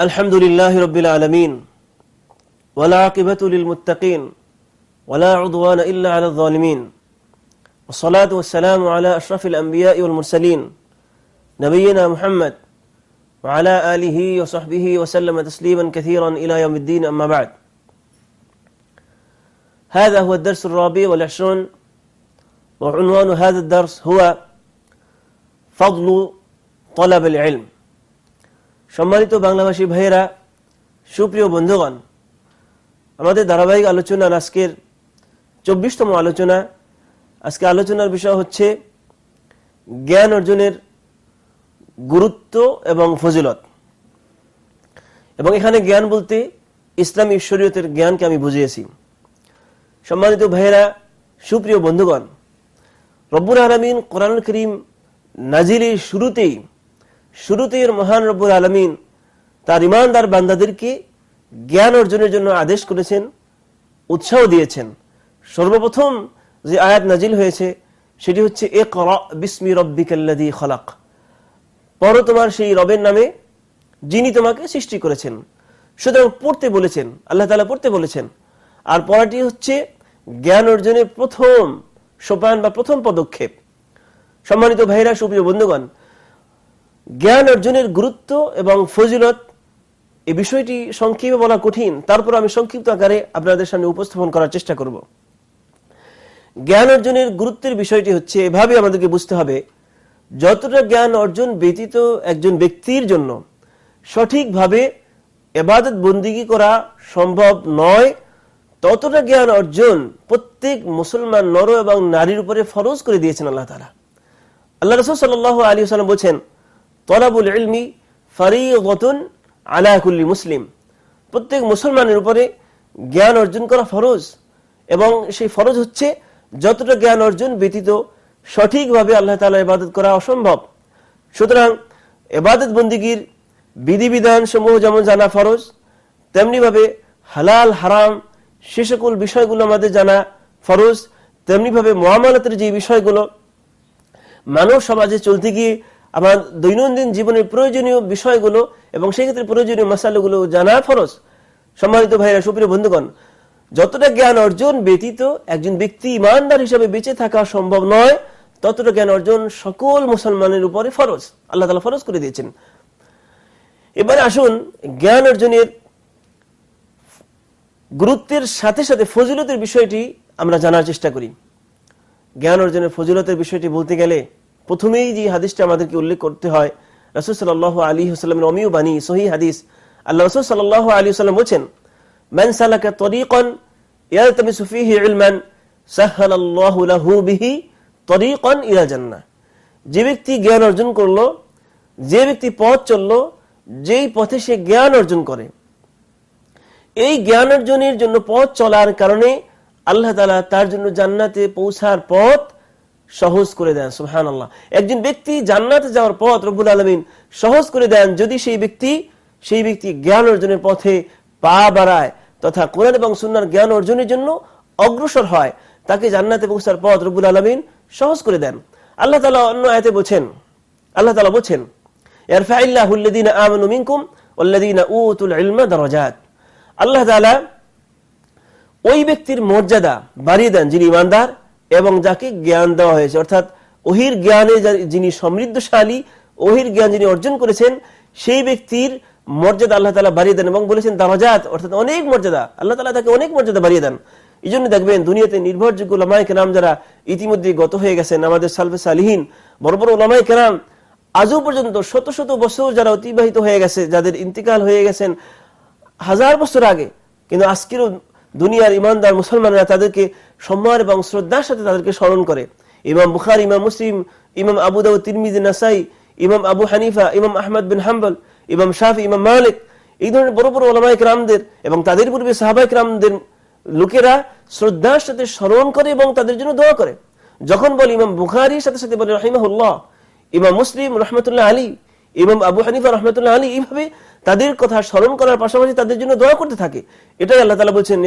الحمد لله رب العالمين ولا عاقبة للمتقين ولا عضوان إلا على الظالمين. والصلاة والسلام على أشرف الأنبياء والمرسلين نبينا محمد وعلى آله وصحبه وسلم تسليما كثيرا إلى يوم الدين أما بعد. هذا هو الدرس الرابع والعشرون وعنوان هذا الدرس هو فضل طلب العلم. সম্মানিত বাংলাভাষী ভাইয়েরা, সুপ্রিয় বন্ধুগণ, আমাদের ধারাবাহিক আলোচনার আজকের চব্বিশতম আলোচনা। আজকে আলোচনার বিষয় হচ্ছে জ্ঞান অর্জনের গুরুত্ব এবং ফজিলত। এবং এখানে জ্ঞান বলতে ইসলামী ঈশ্বরীয়তের জ্ঞানকে আমি বুঝিয়েছি। সম্মানিত ভাইয়েরা, সুপ্রিয় বন্ধুগণ রব্বুর আলমিন কোরআন করিম নাজিলের শুরুতেই শুরুতেই মহান রব্বুর আলমিন তার ইমানদার বান্দাদেরকে জ্ঞান অর্জনের জন্য আদেশ করেছেন, উৎসাহ দিয়েছেন। সর্বপ্রথম যে আয়াত নাজিল হয়েছে, সেটি হচ্ছে এ বিস্মি রব্বিকাল্লাদি খলাক। পর তোমার সেই রবের নামে, যিনি তোমাকে সৃষ্টি করেছেন। সুতরাং পড়তে বলেছেন, আল্লাহ তালা পড়তে বলেছেন। আর পড়াটি হচ্ছে, জ্ঞান অর্জনের প্রথম সোপান বা প্রথম পদক্ষেপ। সম্মানিত ভাইরা, সুপ্রিয় বন্ধুগণ জ্ঞান অর্জনের গুরুত্ব এবং ফজিলত, এই বিষয়টি সংক্ষেপে বলা কঠিন। তারপর আমি সংক্ষিপ্ত আকারে আপনাদের সামনে উপস্থাপন করার চেষ্টা করব। জ্ঞান অর্জনের গুরুত্বের বিষয়টি হচ্ছে এভাবে আমাদেরকে বুঝতে হবে, যতটা জ্ঞান অর্জন ব্যতীত একজন ব্যক্তির জন্য সঠিকভাবে এবাদত বন্দিগি করা সম্ভব নয়, ততটা জ্ঞান অর্জন প্রত্যেক মুসলমান নর এবং নারীর উপরে ফরজ করে দিয়েছেন আল্লাহ তালা আল্লাহ রসুল সাল আলী সাল্লাম বলছেন তলাবুল ইলমি ফরিগতুন আলাকুল্লি মুসলিম। প্রত্যেক মুসলমানের উপরে জ্ঞান অর্জন করা ফরজ এবং সেই ফরজ হচ্ছে যতটা জ্ঞান অর্জন ব্যতীত সঠিকভাবে আল্লাহ তালা ইবাদত করা অসম্ভব। সুতরাং এবাদত বন্দিগির বিধিবিধান সমূহ যেমন জানা ফরজ, তেমনিভাবে হালাল, হারাম সে সকল বিষয়গুলো আমাদের জানা ফরজ, তেমনিভাবে মহামালতের যে বিষয়গুলো, মানব সমাজে চলতে গিয়ে আমার দৈনন্দিন জীবনের প্রয়োজনীয় বিষয়গুলো এবং সেক্ষেত্রে প্রয়োজনীয় মশালাগুলো জানা ফরজ। সম্মানিত ভাইরা, সুপ্রিয় বন্ধুগণ, যতটা জ্ঞান অর্জন ব্যতীত একজন ব্যক্তি ইমানদার হিসাবে বেঁচে থাকা সম্ভব নয়, ততটা জ্ঞান অর্জন সকল মুসলমানের উপরে ফরজ। আল্লাহ তালা ফরজ করে দিয়েছেন। এবারে আসুন জ্ঞান অর্জনের গুরুত্বের সাথে সাথে ফজিলতের বিষয়টি আমরা জানার চেষ্টা করি। জ্ঞান অর্জনের ফজিলতের বিষয়টি বলতে গেলে প্রথমেই যে হাদিসটা আমাদেরকে উল্লেখ করতে হয়, রসুল সাল আলী হাসলামের অমিউ বাণী সহি হাদিস। আল্লাহ রসুল সাল আলী সাল্লাম বলছেন, মান সালাকা তরিকন ইয়ালতামিসু ফীহি ইলমান সাহহালাল্লাহু লাহু বিহি তরিকন ইলা জান্নাহ। যে ব্যক্তি জ্ঞান অর্জন করল, যে ব্যক্তি পথ চলল, যেই পথে সে জ্ঞান অর্জন করে, এই জ্ঞান অর্জনের জন্য পথ চলার কারণে আল্লাহ তালা তার জন্য জান্নাতে পৌঁছার পথ সহজ করে দেন সুহান আল্লাহ একজন ব্যক্তি জান্নাতে যাওয়ার পথ রব্বুল আলমিন সহজ করে দেন, যদি সেই ব্যক্তি সেই ব্যক্তি জ্ঞান অর্জনের পথে পা বাড়ায় তথা কোরআন এবং সুনার জ্ঞান অর্জনের জন্য অগ্রসর হয়, তাকে জান্নাতে পৌঁছার পথ রব্বুল আলমিন সহজ করে দেন। আল্লাহ তালা অন্য আয়তে বলছেন, আল্লাহ তালা বলছেন আল্লাহ ওই ব্যক্তির মর্যাদা বাড়িয়ে দেন যিনি ইমানদার এবং যাকে জ্ঞান দেওয়া হয়েছে। অর্থাৎ ওহির জ্ঞানে যিনি সমৃদ্ধশালী, ওহির জ্ঞান যিনি অর্জন করেছেন, সেই ব্যক্তির মর্যাদা আল্লাহ তালা বাড়িয়ে দেন এবং বলেছেন, দারাজাত অর্থাৎ অনেক মর্যাদা। আল্লাহ তালা তাকে অনেক মর্যাদা বাড়িয়ে দেন। এই জন্য দেখবেন দুনিয়াতে নির্ভরযোগ্য ওলামায় কেরাম যারা ইতিমধ্যে গত হয়ে গেছেন, আমাদের সালফে সালিহীন, বড় বড় ওলামায় কেরাম, আজও পর্যন্ত শত শত বছর যারা অতিবাহিত হয়ে গেছে, যাদের ইন্তিকাল হয়ে গেছেন হাজার বছর আগে, কিন্তু আজকেরও দুনিয়ার ইমানদার মুসলমানরা তাদেরকে সম্মান এবং শ্রদ্ধার সাথে তাদেরকে স্মরণ করে। ইমাম বুখার, ইমাম মুসলিম, ইমাম আবু দাউ তিরমিজ, নাসাই, ইমাম আবু হানিফা, ইমাম আহমদ বিন হাম্বল, ইমাম শাহ ইমাম মালিক, এই ধরনের বড় বড় ওলামাইক রামদের এবং তাদের পূর্বে সাহাবাইক রামদের লোকেরা শ্রদ্ধার সাথে স্মরণ করে এবং তাদের জন্য দোয়া করে। যখন বলে ইমাম বুখারির সাথে সাথে বলে রহিমাহুল্লাহ, ইমাম মুসলিম, রহমতুল্লাহ আলী ইমাম আবু হানিফা রহমতুল্লাহ আলী এইভাবে তাদের কথা স্মরণ করার পাশাপাশি তাদের জন্য দোয়া করতে থাকে। এটাই আল্লাহ তালা বলছেন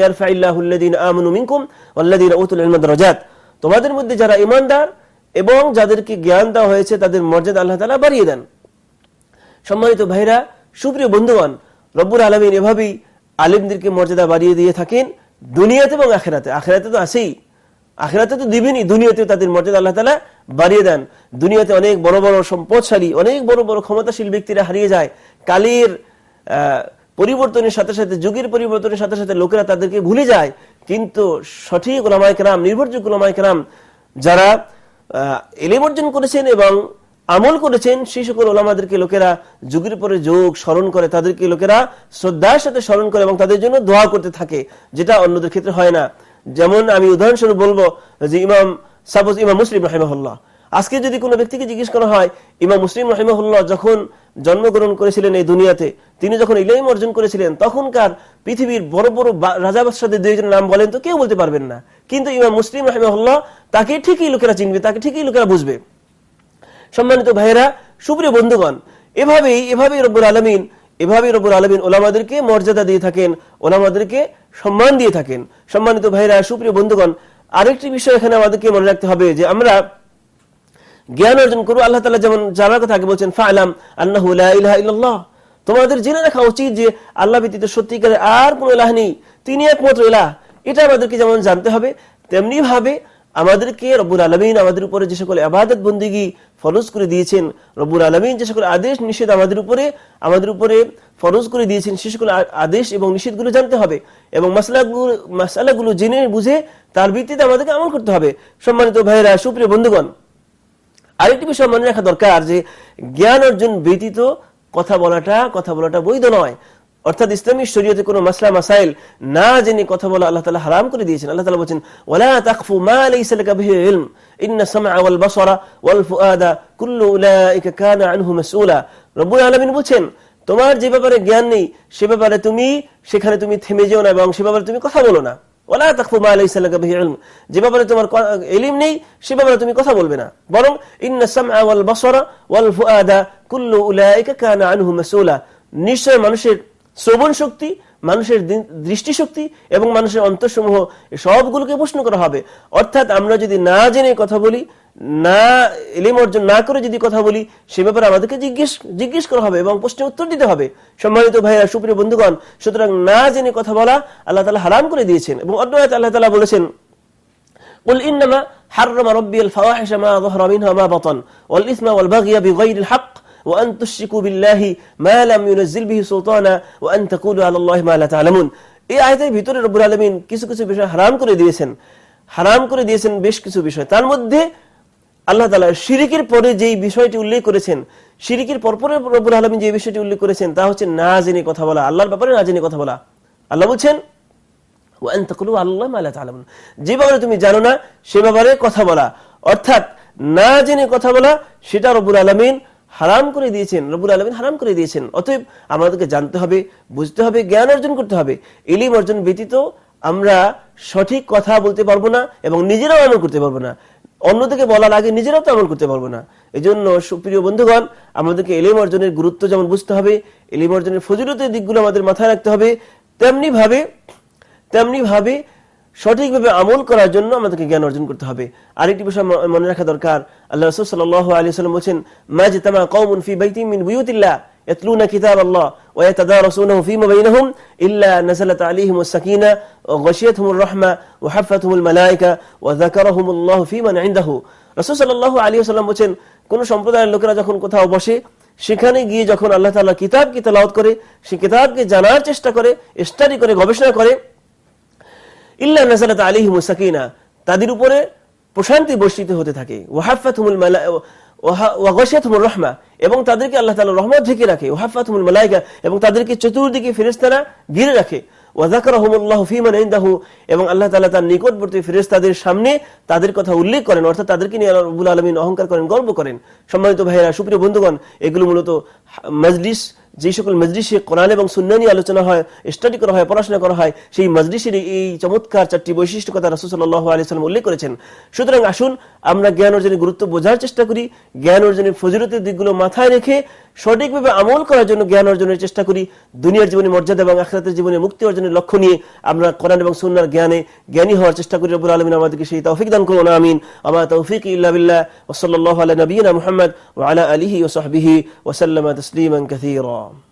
তোমাদের মধ্যে যারা ইমানদার এবং যাদেরকে জ্ঞান দেওয়া হয়েছে, তাদের মর্যাদা আল্লাহ তালা বাড়িয়ে দেন। সম্মানিত ভাইরা, সুপ্রিয় বন্ধুগণ রব্বুর আলমিন এভাবেই আলিমদেরকে মর্যাদা বাড়িয়ে দিয়ে থাকেন দুনিয়াতে এবং আখেরাতে। আখেরাতে তো আছেই। আখেরাতে তো দিবেনই, দুনিয়াতেও তাদের মর্যাদা আল্লাহ তালা বাড়িয়ে দেন। দুনিয়াতে অনেক বড় বড় সম্পদশালী, অনেক বড় বড় ক্ষমতাশীল ব্যক্তিরা হারিয়ে যায়। কালের পরিবর্তনের সাথে সাথে, যুগের পরিবর্তনের সাথে সাথে লোকেরা তাদেরকে ভুলে যায়। কিন্তু সঠিক ওলামাইকরাম নির্ভরযোগ্য ওলামাইকরাম যারা এলেম অর্জন করেছেন এবং আমল করেছেন, সেই সকল ওলামাদেরকে লোকেরা যুগের পরে যোগ স্মরণ করে, তাদেরকে লোকেরা শ্রদ্ধার সাথে স্মরণ করে এবং তাদের জন্য দোয়া করতে থাকে, যেটা অন্যদের ক্ষেত্রে হয় না। যেমন আমি উদাহরণস্বরূপ বলব যে ইমাম সাপোজ ইমাম মুসলিম রাহিমাহুল্লাহ। আজকে যদি কোনো ব্যক্তিকে জিজ্ঞেস করা হয়, ইমাম মুসলিম রাহিমাহুল্লাহ যখন জন্মগ্রহণ করেছিলেন এই দুনিয়াতে, তিনি যখন ইলাইম অর্জন করেছিলেন, তখনকার পৃথিবীর বড় বড় রাজা বাদশাদের দুইজনের নাম বলেন তো কেউ বলতে পারবেন না। কিন্তু ইমাম মুসলিম রাহিমাহুল্লাহ তাকে ঠিকই লোকেরা চিনবে, তাকে ঠিকই লোকেরা বুঝবে। সম্মানিত ভাইয়েরা, সুপ্রিয় বন্ধুগণ, এভাবেই এভাবেই রব্বুর আলমিন এভাবেই রব্বুর আলমিন ওলামাদেরকে মর্যাদা দিয়ে থাকেন, ওলামাদেরকে সম্মান দিয়ে থাকেন। সম্মানিত ভাইরা, সুপ্রিয় বন্ধুগণ, আরেকটি বিষয় এখানে আমাদেরকে মনে রাখতে হবে যে আমরা জ্ঞান অর্জন করব। আল্লাহ তালা যেমন জানার কথা আগে বলছেন ফাইলাম আল্লাহ তোমাদের জেনে রাখা উচিত যে আল্লাহ ব্যতীত সত্যিকারের আর কোন এলাহ নেই। তিনি একমাত্র এলাহ এটা আমাদেরকে যেমন জানতে হবে তেমনি ভাবে আমাদেরকে রব্বুর আলমিন আমাদের উপরে যে সকল আবাদত বন্দিগি ফরজ করে দিয়েছেন রব্বুর আলমিন যে সকল আদেশ, নিষেধ আমাদের উপরে আমাদের উপরে ফরজ করে দিয়েছেন, সে সকল আদেশ এবং নিষেধগুলো জানতে হবে এবং মশলাগুলো মশালাগুলো জেনে বুঝে তার ভিত্তিতে আমাদেরকে আমল করতে হবে। সম্মানিত ভাইয়েরা, সুপ্রিয় বন্ধুগণ, আরেকটি বিষয় মনে রাখা দরকার যে জ্ঞান অর্জন ব্যতীত কথা বলাটা কথা বলাটা বৈধ নয়। অর্থাৎ ইসলামী শরীয়তে কোনো মাসলা, মাসাইল না জেনে কথা বলা আল্লাহ তালা হারাম করে দিয়েছেন। আল্লাহ তালা বলছেন ওলা তাকফু মা লাইসা লাকা বিহি ইলম। ইন্না সামআ ওয়াল বাসারা ওয়াল ফুআদা কুল্লু উলাইকা কানা আনহু মাসউলা। রব্বুল আলামিন বলছেন, তোমার যে ব্যাপারে জ্ঞান নেই, সে ব্যাপারে তুমি, সেখানে তুমি থেমে যেও না এবং সে ব্যাপারে তুমি কথা বলো না। ওলা তাকফু মা লাইসা লাকা বিহি ইলম। যে ব্যাপারে তোমার ইলম নেই, সে ব্যাপারে তুমি কথা বলবে না। বরং, ইন্না সামআ ওয়াল বাসারা ওয়াল ফুআদা কুল্লু উলাইকা কানা আনহু মাসউলা। নিশ্চয় মানুষের শ্রবণ শক্তি মানুষের দৃষ্টিশক্তি এবং মানুষের অন্তঃসমূহ সবগুলোকে প্রশ্ন করা হবে অর্থাৎ আমরা যদি না জেনে কথা বলি না এলিম অর্জন না করে যদি কথা বলি সে ব্যাপারে আমাদেরকে জিজ্ঞেস জিজ্ঞেস করা হবে এবং প্রশ্নের উত্তর দিতে হবে সম্মানিত ভাইয়া সুপ্রিয় বন্ধুগণ সুতরাং না জেনে কথা বলা আল্লাহ তালা হারাম করে দিয়েছেন এবং অন্য আল্লাহ তালা বলেছেন قل إنما حرم ربي الفواحش ما ظهر منها ما بطن والإثم والبغي بغير الحق وأن تشركوا بالله ما لم ينزل به سلطانا وأن تقولوا على الله ما لا تعلمون এই আয়তের ভিতরে রব্বুল আলমিন কিছু কিছু বিষয় হারাম করে দিয়েছেন হারাম করে দিয়েছেন বেশ কিছু বিষয় তার মধ্যে আল্লাহ তালা শিরিকের পরে যেই বিষয়টি উল্লেখ করেছেন শিরিকের পরপরে রব্বুল আলমিন যে বিষয়টি উল্লেখ করেছেন তা হচ্ছে না জেনে কথা বলা আল্লাহর ব্যাপারে না জেনে কথা বলা আল্লাহ বলছেন যে ব্যাপারে তুমি জানো না সে ব্যাপারে কথা বলা অর্থাৎ না জেনে কথা বলা সেটা রবুল আলমিন হারাম করে দিয়েছেন রবুল আলমিন হারাম করে দিয়েছেন। অতএব আমাদেরকে জানতে হবে, বুঝতে হবে, জ্ঞান অর্জন করতে হবে। এলিম অর্জন ব্যতীত আমরা সঠিক কথা বলতে পারব না এবং নিজেরাও আমল করতে পারব না। অন্যদিকে বলার আগে নিজেরাও তো আমল করতে পারব না। এই জন্য সুপ্রিয় বন্ধুগণ, আমাদেরকে এলিম অর্জনের গুরুত্ব যেমন বুঝতে হবে এলিম অর্জনের ফজিলতের দিকগুলো আমাদের মাথায় রাখতে হবে তেমনি ভাবে তেমনি ভাবে সঠিকভাবে আমল করার জন্য আমাদেরকে জ্ঞান অর্জন করতে হবে আরেকটি বিষয় মনে রাখা দরকার আল্লাহ রসুল সাল্লাহ আলী সাল্লাম বলছেন মাজিতামা কৌমুন ফি বাইতি মিন বুয়ুতিল্লাহ يتلون كتاب الله ويتدارسونه فيما بينهم إلا نزلت عليهم السكينة وغشيتهم الرحمة وحفتهم الملائكة وذكرهم الله في من عنده রসুল সাল্লাহ আলী সাল্লাম বলছেন কোন সম্প্রদায়ের লোকেরা যখন কোথাও বসে সেখানে গিয়ে যখন আল্লাহ তালা কিতাবকে তালাওত করে সে কিতাবকে জানার চেষ্টা করে স্টাডি করে গবেষণা করে ইল্লা আলিহি মুসাকিনা তাদের উপরে প্রশান্তি বর্ষিত হতে থাকে। ওয়াহাফাতুমুল রহমা। এবং তাদেরকে আল্লাহ তাআলা রহমত ঢেকে রাখে। ওয়াহাফাতুমুল মালাইকা এবং তাদেরকে চতুর্দিকে ফেরেশতারা ঘিরে রাখে। সামনে তাদের কথা উল্লেখ করেন। অর্থাৎ তাদেরকে নিয়ে অহংকার করেন, গর্ব করেন। সম্মানিত ভাইয়েরা, সুপ্রিয় বন্ধুগণ, এগুলো মূলত মজলিস যে সকল মজলিসে কোরআন এবং সুন্নানি আলোচনা হয় স্টাডি করা হয়, পড়াশোনা করা হয়, সেই মজলিসের এই চমৎকার চারটি বৈশিষ্ট্য কথা রাসুসাল্লাহ আলিয়াল্লাম উল্লেখ করেছেন। সুতরাং আসুন আমরা জ্ঞান অর্জনের গুরুত্ব বোঝার চেষ্টা করি, জ্ঞান অর্জনের ফজিলতের দিকগুলো মাথায় রেখে সঠিকভাবে আমল করার জন্য জ্ঞান অর্জনের চেষ্টা করি, দুনিয়ার জীবনে মর্যাদা এবং আখরাতের জীবনে মুক্তি অর্জনের লক্ষ্য নিয়ে আমরা কোরআন এবং সুন্নার জ্ঞানে জ্ঞানী হওয়ার চেষ্টা করি। রবুল আলমিন আমাদেরকে সেই তৌফিক দান করুন, আমিন। আমার তৌফিক ইল্লাবিল্লাহ ওসল্লাহ আলা নবীনা মুহাম্মদ ওয়ালা আলিহি ওসহবিহি ওসাল্লাম তসলিমান um,